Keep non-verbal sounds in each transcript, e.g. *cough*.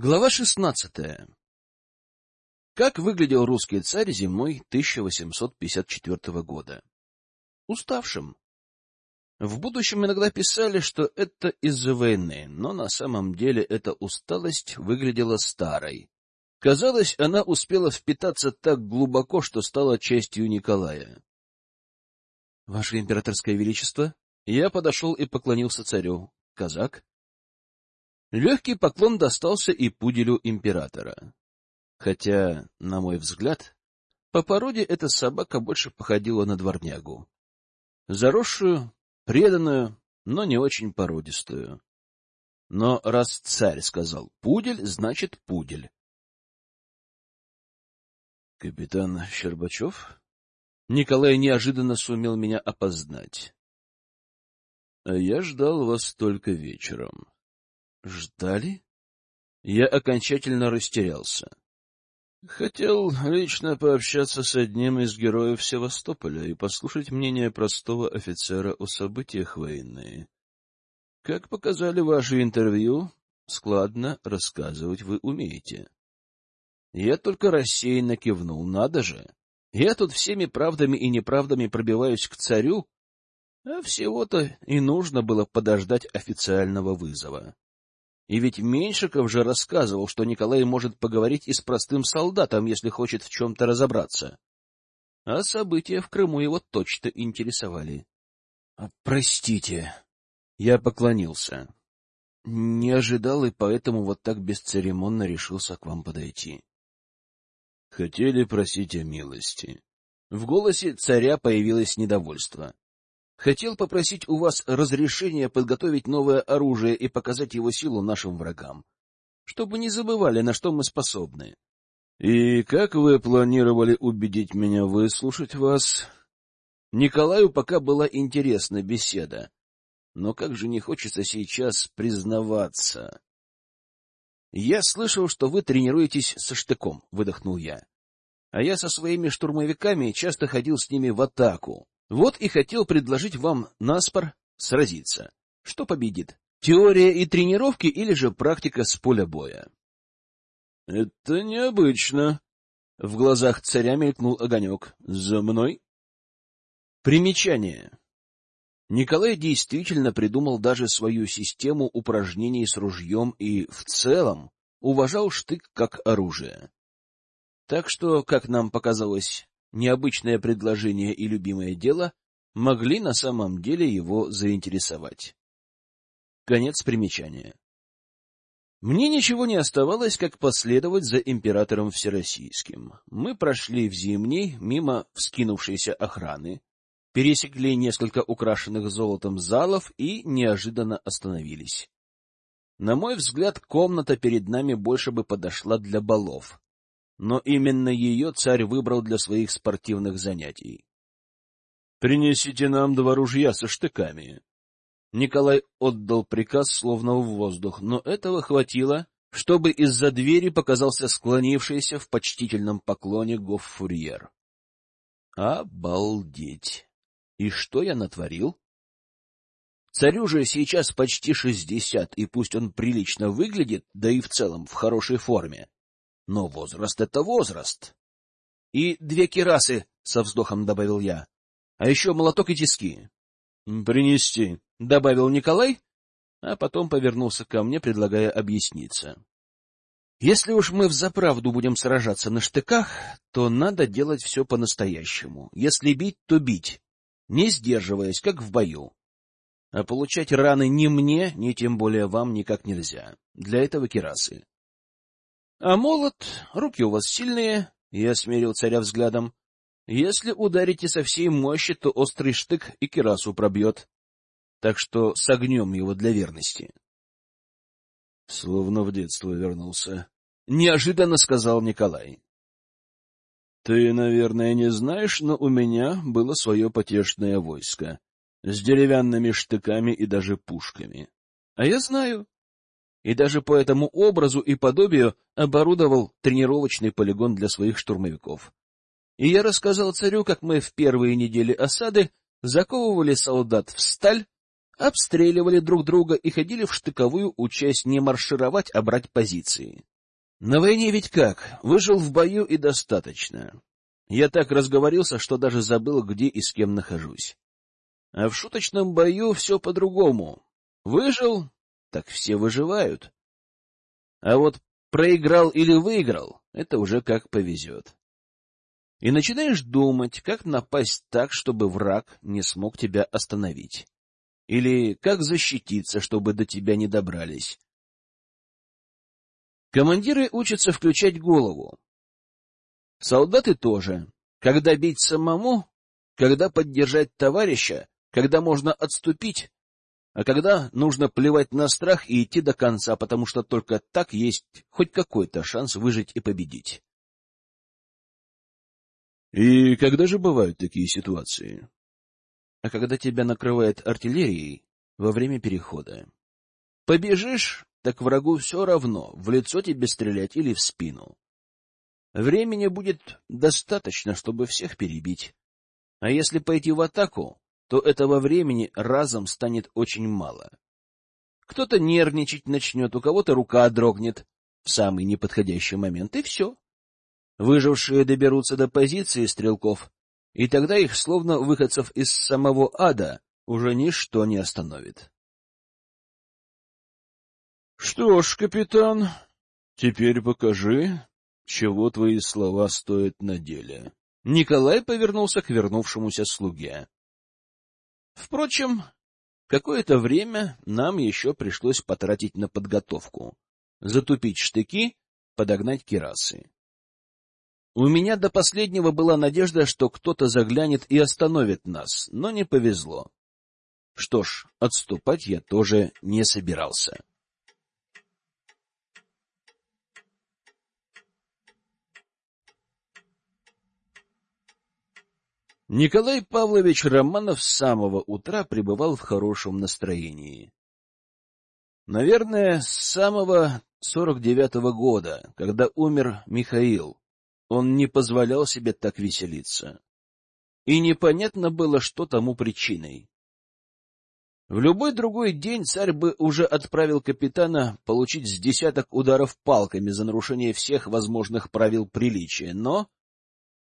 Глава шестнадцатая. Как выглядел русский царь зимой 1854 года? Уставшим. В будущем иногда писали, что это из-за войны, но на самом деле эта усталость выглядела старой. Казалось, она успела впитаться так глубоко, что стала частью Николая. — Ваше императорское величество, я подошел и поклонился царю. Казак? Легкий поклон достался и пуделю императора. Хотя, на мой взгляд, по породе эта собака больше походила на дворнягу. Заросшую, преданную, но не очень породистую. Но раз царь сказал «пудель», значит «пудель». Капитан Щербачев? Николай неожиданно сумел меня опознать. А я ждал вас только вечером. Ждали? Я окончательно растерялся. Хотел лично пообщаться с одним из героев Севастополя и послушать мнение простого офицера о событиях войны. Как показали ваши интервью, складно рассказывать вы умеете. Я только рассеянно кивнул. Надо же! Я тут всеми правдами и неправдами пробиваюсь к царю, а всего-то и нужно было подождать официального вызова. И ведь Меньшиков же рассказывал, что Николай может поговорить и с простым солдатом, если хочет в чем-то разобраться. А события в Крыму его точно интересовали. «А, — Простите. Я поклонился. Не ожидал и поэтому вот так бесцеремонно решился к вам подойти. — Хотели просить о милости. В голосе царя появилось недовольство. Хотел попросить у вас разрешения подготовить новое оружие и показать его силу нашим врагам, чтобы не забывали, на что мы способны. — И как вы планировали убедить меня выслушать вас? Николаю пока была интересна беседа, но как же не хочется сейчас признаваться. — Я слышал, что вы тренируетесь со штыком, — выдохнул я. — А я со своими штурмовиками часто ходил с ними в атаку. Вот и хотел предложить вам наспор сразиться. Что победит? Теория и тренировки или же практика с поля боя? — Это необычно. В глазах царя мелькнул огонек. — За мной? Примечание. Николай действительно придумал даже свою систему упражнений с ружьем и, в целом, уважал штык как оружие. Так что, как нам показалось, необычное предложение и любимое дело могли на самом деле его заинтересовать. Конец примечания. Мне ничего не оставалось, как последовать за императором Всероссийским. Мы прошли в Зимний мимо вскинувшейся охраны, пересекли несколько украшенных золотом залов и неожиданно остановились. На мой взгляд, комната перед нами больше бы подошла для балов но именно ее царь выбрал для своих спортивных занятий. — Принесите нам два ружья со штыками. Николай отдал приказ словно в воздух, но этого хватило, чтобы из-за двери показался склонившийся в почтительном поклоне гоффурьер. Обалдеть! И что я натворил? Царю же сейчас почти шестьдесят, и пусть он прилично выглядит, да и в целом в хорошей форме, но возраст — это возраст. — И две кирасы, — со вздохом добавил я. — А еще молоток и тиски. — Принести, — добавил Николай, а потом повернулся ко мне, предлагая объясниться. — Если уж мы взаправду будем сражаться на штыках, то надо делать все по-настоящему. Если бить, то бить, не сдерживаясь, как в бою. А получать раны ни мне, ни тем более вам никак нельзя. Для этого кирасы. А молот, руки у вас сильные, я смерил царя взглядом. Если ударите со всей мощи, то острый штык и кирасу пробьет. Так что согнем его для верности. Словно в детство вернулся. Неожиданно сказал Николай. Ты, наверное, не знаешь, но у меня было свое потешное войско. С деревянными штыками и даже пушками. А я знаю и даже по этому образу и подобию оборудовал тренировочный полигон для своих штурмовиков. И я рассказал царю, как мы в первые недели осады заковывали солдат в сталь, обстреливали друг друга и ходили в штыковую, учась не маршировать, а брать позиции. На войне ведь как? Выжил в бою и достаточно. Я так разговорился, что даже забыл, где и с кем нахожусь. А в шуточном бою все по-другому. Выжил, так все выживают. А вот проиграл или выиграл — это уже как повезет. И начинаешь думать, как напасть так, чтобы враг не смог тебя остановить. Или как защититься, чтобы до тебя не добрались. Командиры учатся включать голову. Солдаты тоже. Когда бить самому, когда поддержать товарища, когда можно отступить, а когда нужно плевать на страх и идти до конца, потому что только так есть хоть какой-то шанс выжить и победить. И когда же бывают такие ситуации? А когда тебя накрывает артиллерией во время перехода. Побежишь, так врагу все равно, в лицо тебе стрелять или в спину. Времени будет достаточно, чтобы всех перебить. А если пойти в атаку, то этого времени разом станет очень мало. Кто-то нервничать начнет, у кого-то рука дрогнет в самый неподходящий момент, и все. Выжившие доберутся до позиции стрелков, и тогда их, словно выходцев из самого ада, уже ничто не остановит. — Что ж, капитан, теперь покажи, чего твои слова стоят на деле. Николай повернулся к вернувшемуся слуге. Впрочем, какое-то время нам еще пришлось потратить на подготовку, затупить штыки, подогнать кирасы. У меня до последнего была надежда, что кто-то заглянет и остановит нас, но не повезло. Что ж, отступать я тоже не собирался. Николай Павлович Романов с самого утра пребывал в хорошем настроении. Наверное, с самого сорок девятого года, когда умер Михаил, он не позволял себе так веселиться. И непонятно было, что тому причиной. В любой другой день царь бы уже отправил капитана получить с десяток ударов палками за нарушение всех возможных правил приличия, но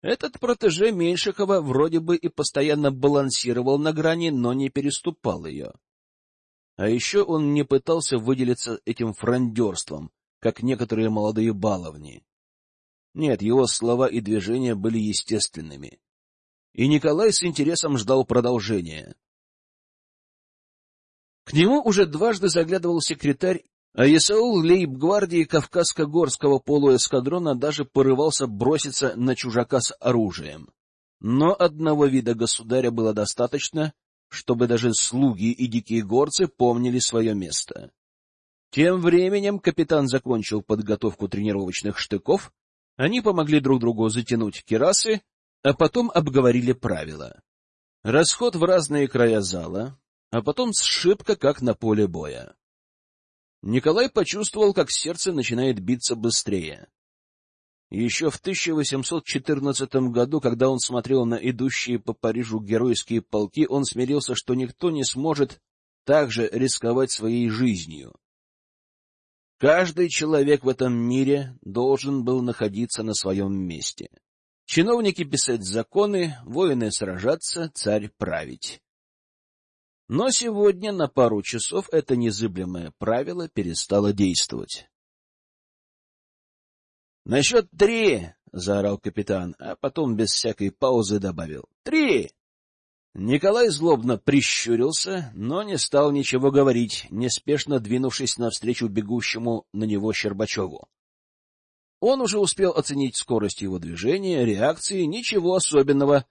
этот протеже Меньшикова вроде бы и постоянно балансировал на грани, но не переступал ее. А еще он не пытался выделиться этим фрондерством, как некоторые молодые баловни. Нет, его слова и движения были естественными. И Николай с интересом ждал продолжения. К нему уже дважды заглядывал секретарь, а Исаул лейб-гвардии Кавказско-горского полуэскадрона даже порывался броситься на чужака с оружием. Но одного вида государя было достаточно, чтобы даже слуги и дикие горцы помнили свое место. Тем временем капитан закончил подготовку тренировочных штыков они помогли друг другу затянуть керасы, а потом обговорили правила. Расход в разные края зала, а потом сшибка, как на поле боя. Николай почувствовал, как сердце начинает биться быстрее. Еще в 1814 году, когда он смотрел на идущие по Парижу геройские полки, он смирился, что никто не сможет так же рисковать своей жизнью. Каждый человек в этом мире должен был находиться на своем месте. Чиновники писать законы, воины сражаться, царь править. Но сегодня на пару часов это незыблемое правило перестало действовать. — На счет три! — заорал капитан, а потом без всякой паузы добавил. — Три! Николай злобно прищурился, но не стал ничего говорить, неспешно двинувшись навстречу бегущему на него Щербачеву. Он уже успел оценить скорость его движения, реакции, ничего особенного.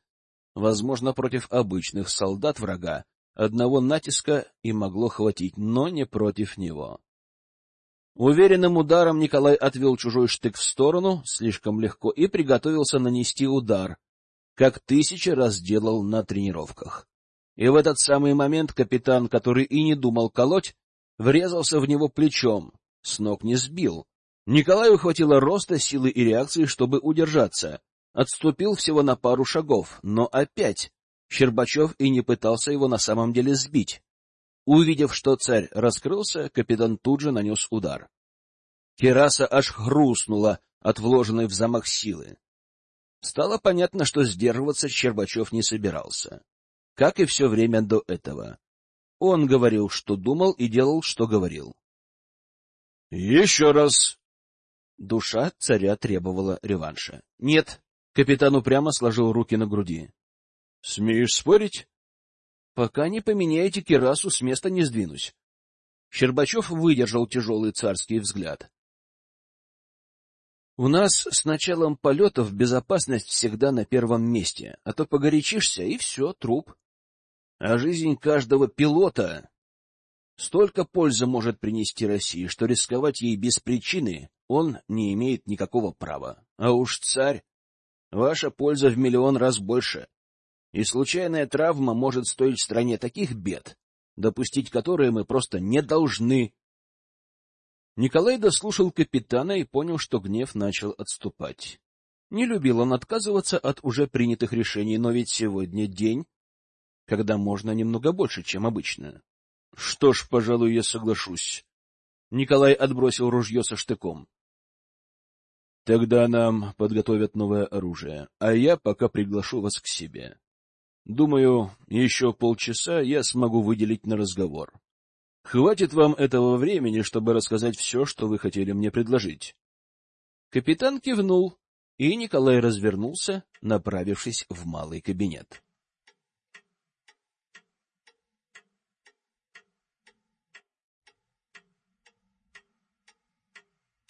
Возможно, против обычных солдат врага одного натиска и могло хватить, но не против него. Уверенным ударом Николай отвел чужой штык в сторону, слишком легко, и приготовился нанести удар, как тысячи раз делал на тренировках. И в этот самый момент капитан, который и не думал колоть, врезался в него плечом, с ног не сбил. Николаю хватило роста, силы и реакции, чтобы удержаться. Отступил всего на пару шагов, но опять Щербачев и не пытался его на самом деле сбить. Увидев, что царь раскрылся, капитан тут же нанес удар. Кераса аж хрустнула от вложенной в замах силы. Стало понятно, что сдерживаться Щербачев не собирался, как и все время до этого. Он говорил, что думал, и делал, что говорил. — Еще раз! Душа царя требовала реванша. — Нет! — капитан упрямо сложил руки на груди. — Смеешь спорить? — Пока не поменяете кирасу, с места не сдвинусь. Щербачев выдержал тяжелый царский взгляд. — У нас с началом полетов безопасность всегда на первом месте, а то погорячишься, и все, труп. А жизнь каждого пилота столько пользы может принести России, что рисковать ей без причины он не имеет никакого права. А уж царь, ваша польза в миллион раз больше. И случайная травма может стоить стране таких бед, допустить которые мы просто не должны. Николай дослушал капитана и понял, что гнев начал отступать. Не любил он отказываться от уже принятых решений, но ведь сегодня день, когда можно немного больше, чем обычно. Что ж, пожалуй, я соглашусь. Николай отбросил ружье со штыком. Тогда нам подготовят новое оружие, а я пока приглашу вас к себе. Думаю, еще полчаса я смогу выделить на разговор. Хватит вам этого времени, чтобы рассказать все, что вы хотели мне предложить. Капитан кивнул, и Николай развернулся, направившись в малый кабинет.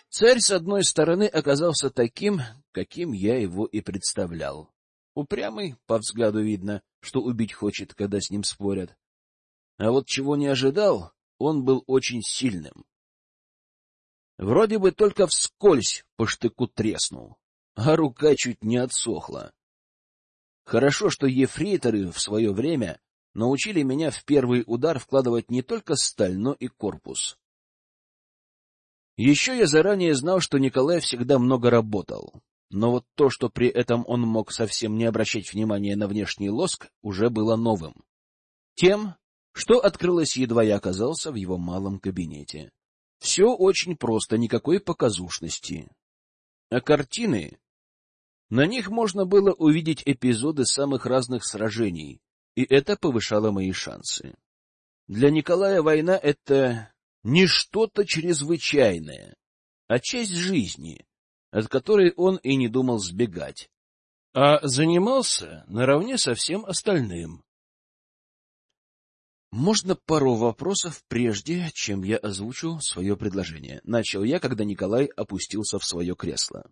Царь, с одной стороны, оказался таким, каким я его и представлял. Упрямый, по взгляду видно, что убить хочет, когда с ним спорят. А вот чего не ожидал, он был очень сильным. Вроде бы только вскользь по штыку треснул, а рука чуть не отсохла. Хорошо, что ефрейторы в свое время научили меня в первый удар вкладывать не только сталь, но и корпус. Еще я заранее знал, что Николай всегда много работал, но вот то, что при этом он мог совсем не обращать внимания на внешний лоск, уже было новым. Тем, что открылось, едва я оказался в его малом кабинете. Все очень просто, никакой показушности. А картины... На них можно было увидеть эпизоды самых разных сражений, и это повышало мои шансы. Для Николая война — это не что-то чрезвычайное, а часть жизни, от которой он и не думал сбегать, а занимался наравне со всем остальным. Можно пару вопросов прежде, чем я озвучу свое предложение. Начал я, когда Николай опустился в свое кресло.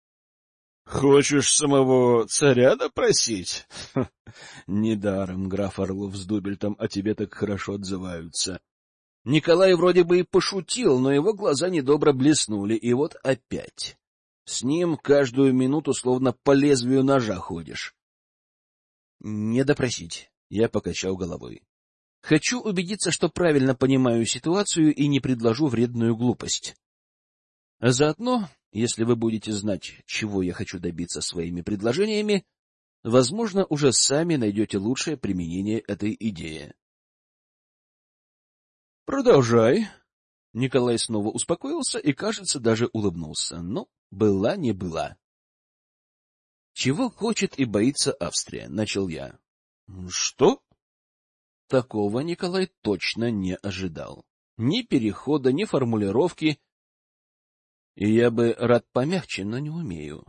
— Хочешь самого царя допросить? *laughs* — Недаром граф Орлов с Дубельтом о тебе так хорошо отзываются. Николай вроде бы и пошутил, но его глаза недобро блеснули, и вот опять. С ним каждую минуту словно по лезвию ножа ходишь. — Не допросить, — я покачал головой. — Хочу убедиться, что правильно понимаю ситуацию и не предложу вредную глупость. А заодно, если вы будете знать, чего я хочу добиться своими предложениями, возможно, уже сами найдете лучшее применение этой идеи. Продолжай. Николай снова успокоился и, кажется, даже улыбнулся. Но была не была. Чего хочет и боится Австрия, начал я. Что? Такого Николай точно не ожидал. Ни перехода, ни формулировки. И я бы рад помягче, но не умею.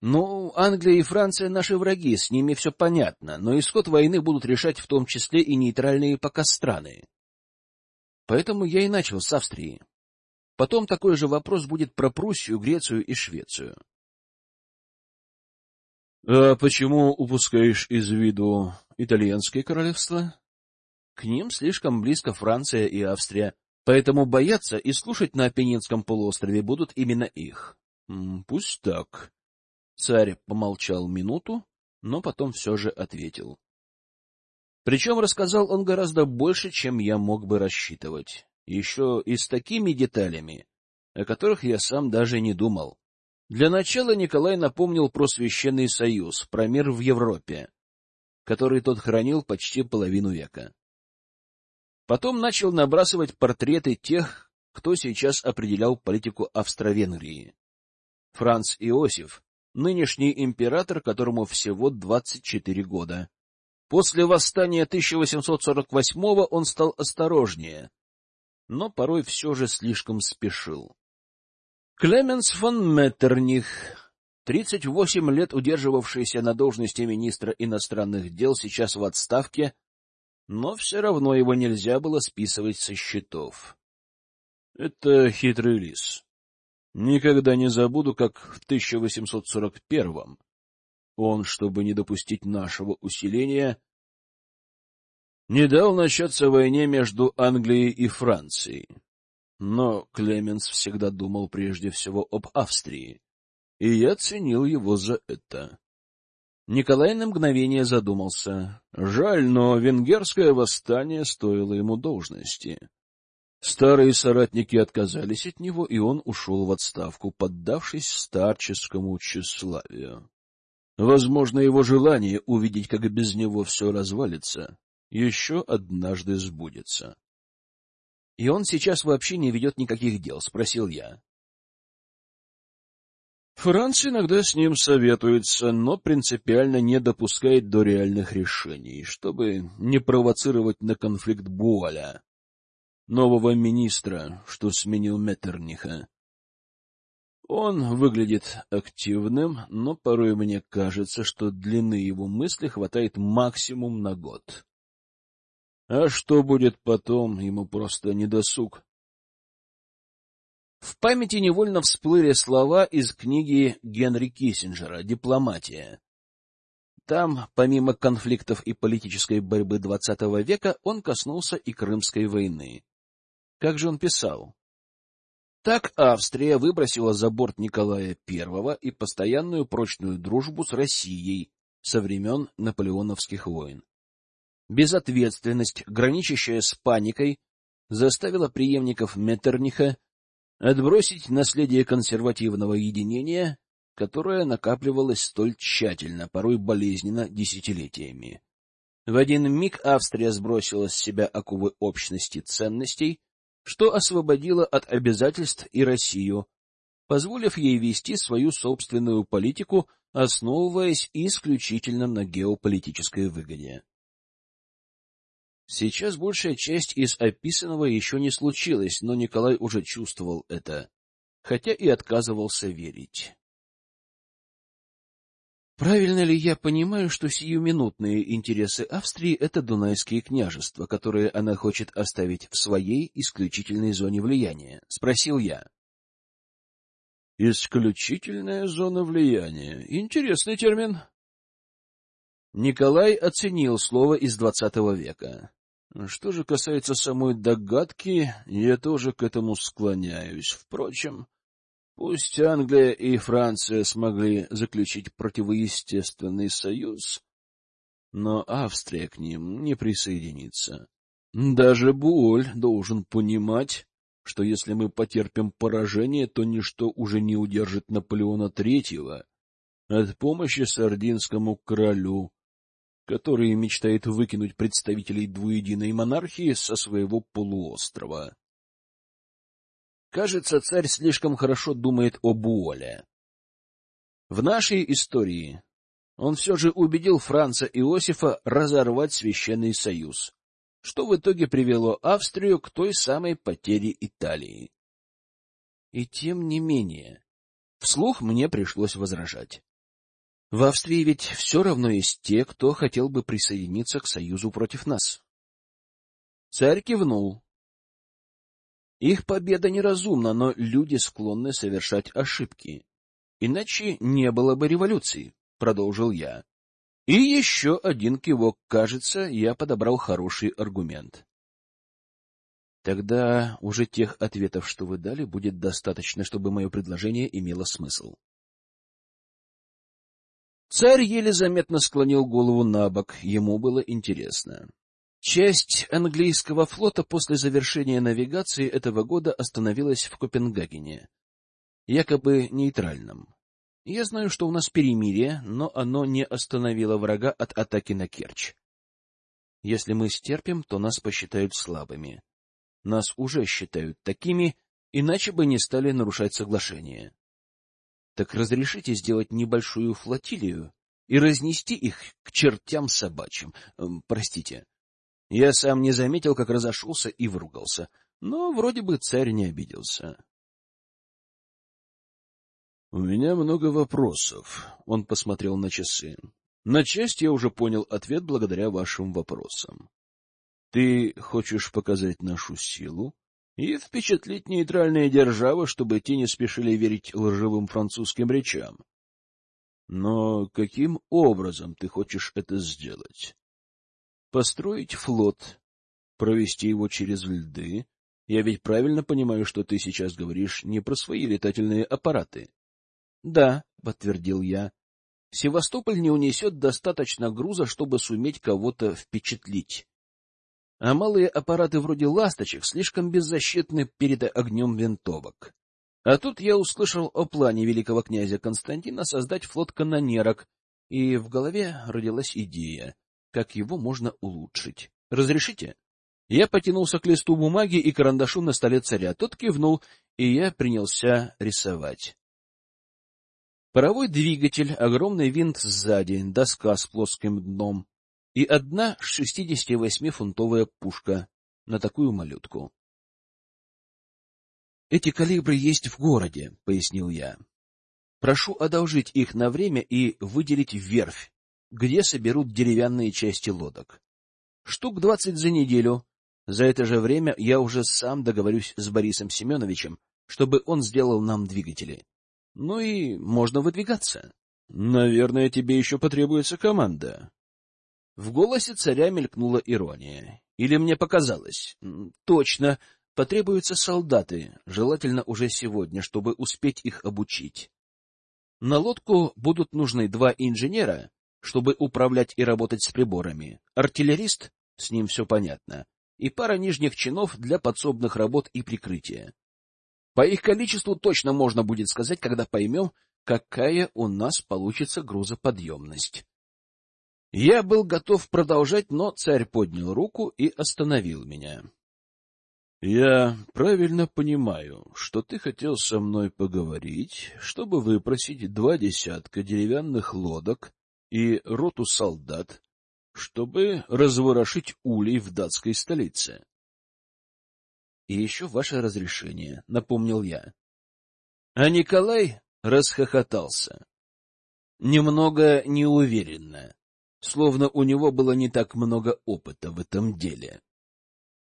Ну, Англия и Франция наши враги, с ними все понятно, но исход войны будут решать в том числе и нейтральные пока страны. Поэтому я и начал с Австрии. Потом такой же вопрос будет про Пруссию, Грецию и Швецию. — А почему упускаешь из виду итальянское королевство? К ним слишком близко Франция и Австрия, поэтому бояться и слушать на Апеннинском полуострове будут именно их. — Пусть так. Царь помолчал минуту, но потом все же ответил. Причем рассказал он гораздо больше, чем я мог бы рассчитывать. Еще и с такими деталями, о которых я сам даже не думал. Для начала Николай напомнил про Священный Союз, про мир в Европе, который тот хранил почти половину века. Потом начал набрасывать портреты тех, кто сейчас определял политику Австро-Венгрии. Франц Иосиф, нынешний император, которому всего 24 года. После восстания 1848-го он стал осторожнее, но порой все же слишком спешил. Клеменс фон Меттерних, 38 лет удерживавшийся на должности министра иностранных дел, сейчас в отставке, но все равно его нельзя было списывать со счетов. Это хитрый лис. Никогда не забуду, как в 1841-м он, чтобы не допустить нашего усиления, не дал начаться войне между Англией и Францией. Но Клеменс всегда думал прежде всего об Австрии, и я ценил его за это. Николай на мгновение задумался. Жаль, но венгерское восстание стоило ему должности. Старые соратники отказались от него, и он ушел в отставку, поддавшись старческому тщеславию. Возможно, его желание увидеть, как без него все развалится, еще однажды сбудется. — И он сейчас вообще не ведет никаких дел? — спросил я. Франц иногда с ним советуется, но принципиально не допускает до реальных решений, чтобы не провоцировать на конфликт Буаля нового министра, что сменил Меттерниха. Он выглядит активным, но порой мне кажется, что длины его мысли хватает максимум на год. А что будет потом, ему просто не досуг. В памяти невольно всплыли слова из книги Генри Киссинджера «Дипломатия». Там, помимо конфликтов и политической борьбы XX века, он коснулся и Крымской войны. Как же он писал? Так Австрия выбросила за борт Николая I и постоянную прочную дружбу с Россией со времен наполеоновских войн. Безответственность, граничащая с паникой, заставила преемников Меттерниха отбросить наследие консервативного единения, которое накапливалось столь тщательно, порой болезненно, десятилетиями. В один миг Австрия сбросила с себя оковы общности ценностей, что освободило от обязательств и Россию, позволив ей вести свою собственную политику, основываясь исключительно на геополитической выгоде. Сейчас большая часть из описанного еще не случилась, но Николай уже чувствовал это, хотя и отказывался верить. Правильно ли я понимаю, что сиюминутные интересы Австрии — это Дунайские княжества, которые она хочет оставить в своей исключительной зоне влияния? — спросил я. — Исключительная зона влияния. Интересный термин. Николай оценил слово из двадцатого века. Что же касается самой догадки, я тоже к этому склоняюсь. Впрочем, Пусть Англия и Франция смогли заключить противоестественный союз, но Австрия к ним не присоединится. Даже Буоль должен понимать, что если мы потерпим поражение, то ничто уже не удержит Наполеона Третьего от помощи сардинскому королю, который мечтает выкинуть представителей двуединой монархии со своего полуострова. Кажется, царь слишком хорошо думает о Буоле. В нашей истории он все же убедил Франца Иосифа разорвать священный союз, что в итоге привело Австрию к той самой потере Италии. И тем не менее, вслух мне пришлось возражать. В Австрии ведь все равно есть те, кто хотел бы присоединиться к союзу против нас. Царь кивнул, их победа неразумна, но люди склонны совершать ошибки. Иначе не было бы революции, — продолжил я. И еще один кивок. Кажется, я подобрал хороший аргумент. Тогда уже тех ответов, что вы дали, будет достаточно, чтобы мое предложение имело смысл. Царь еле заметно склонил голову на бок, ему было интересно. Часть английского флота после завершения навигации этого года остановилась в Копенгагене, якобы нейтральном. Я знаю, что у нас перемирие, но оно не остановило врага от атаки на Керчь. Если мы стерпим, то нас посчитают слабыми. Нас уже считают такими, иначе бы не стали нарушать соглашение. Так разрешите сделать небольшую флотилию и разнести их к чертям собачьим. Эм, простите. Я сам не заметил, как разошелся и выругался, но вроде бы царь не обиделся. — У меня много вопросов, — он посмотрел на часы. — На часть я уже понял ответ благодаря вашим вопросам. Ты хочешь показать нашу силу и впечатлить нейтральные державы, чтобы те не спешили верить лживым французским речам. Но каким образом ты хочешь это сделать? Построить флот, провести его через льды? Я ведь правильно понимаю, что ты сейчас говоришь не про свои летательные аппараты. — Да, — подтвердил я. — Севастополь не унесет достаточно груза, чтобы суметь кого-то впечатлить. А малые аппараты вроде «Ласточек» слишком беззащитны перед огнем винтовок. А тут я услышал о плане великого князя Константина создать флот канонерок, и в голове родилась идея, как его можно улучшить. Разрешите? Я потянулся к листу бумаги и карандашу на столе царя. Тот кивнул, и я принялся рисовать. Паровой двигатель, огромный винт сзади, доска с плоским дном и одна 68-фунтовая пушка на такую малютку. Эти калибры есть в городе, — пояснил я. Прошу одолжить их на время и выделить верфь, где соберут деревянные части лодок. Штук двадцать за неделю. За это же время я уже сам договорюсь с Борисом Семеновичем, чтобы он сделал нам двигатели. Ну и можно выдвигаться. Наверное, тебе еще потребуется команда. В голосе царя мелькнула ирония. Или мне показалось? Точно, Потребуются солдаты, желательно уже сегодня, чтобы успеть их обучить. На лодку будут нужны два инженера, чтобы управлять и работать с приборами, артиллерист, с ним все понятно, и пара нижних чинов для подсобных работ и прикрытия. По их количеству точно можно будет сказать, когда поймем, какая у нас получится грузоподъемность. Я был готов продолжать, но царь поднял руку и остановил меня. Я правильно понимаю, что ты хотел со мной поговорить, чтобы выпросить два десятка деревянных лодок и роту солдат, чтобы разворошить улей в датской столице. — И еще ваше разрешение, — напомнил я. А Николай расхохотался. Немного неуверенно, словно у него было не так много опыта в этом деле.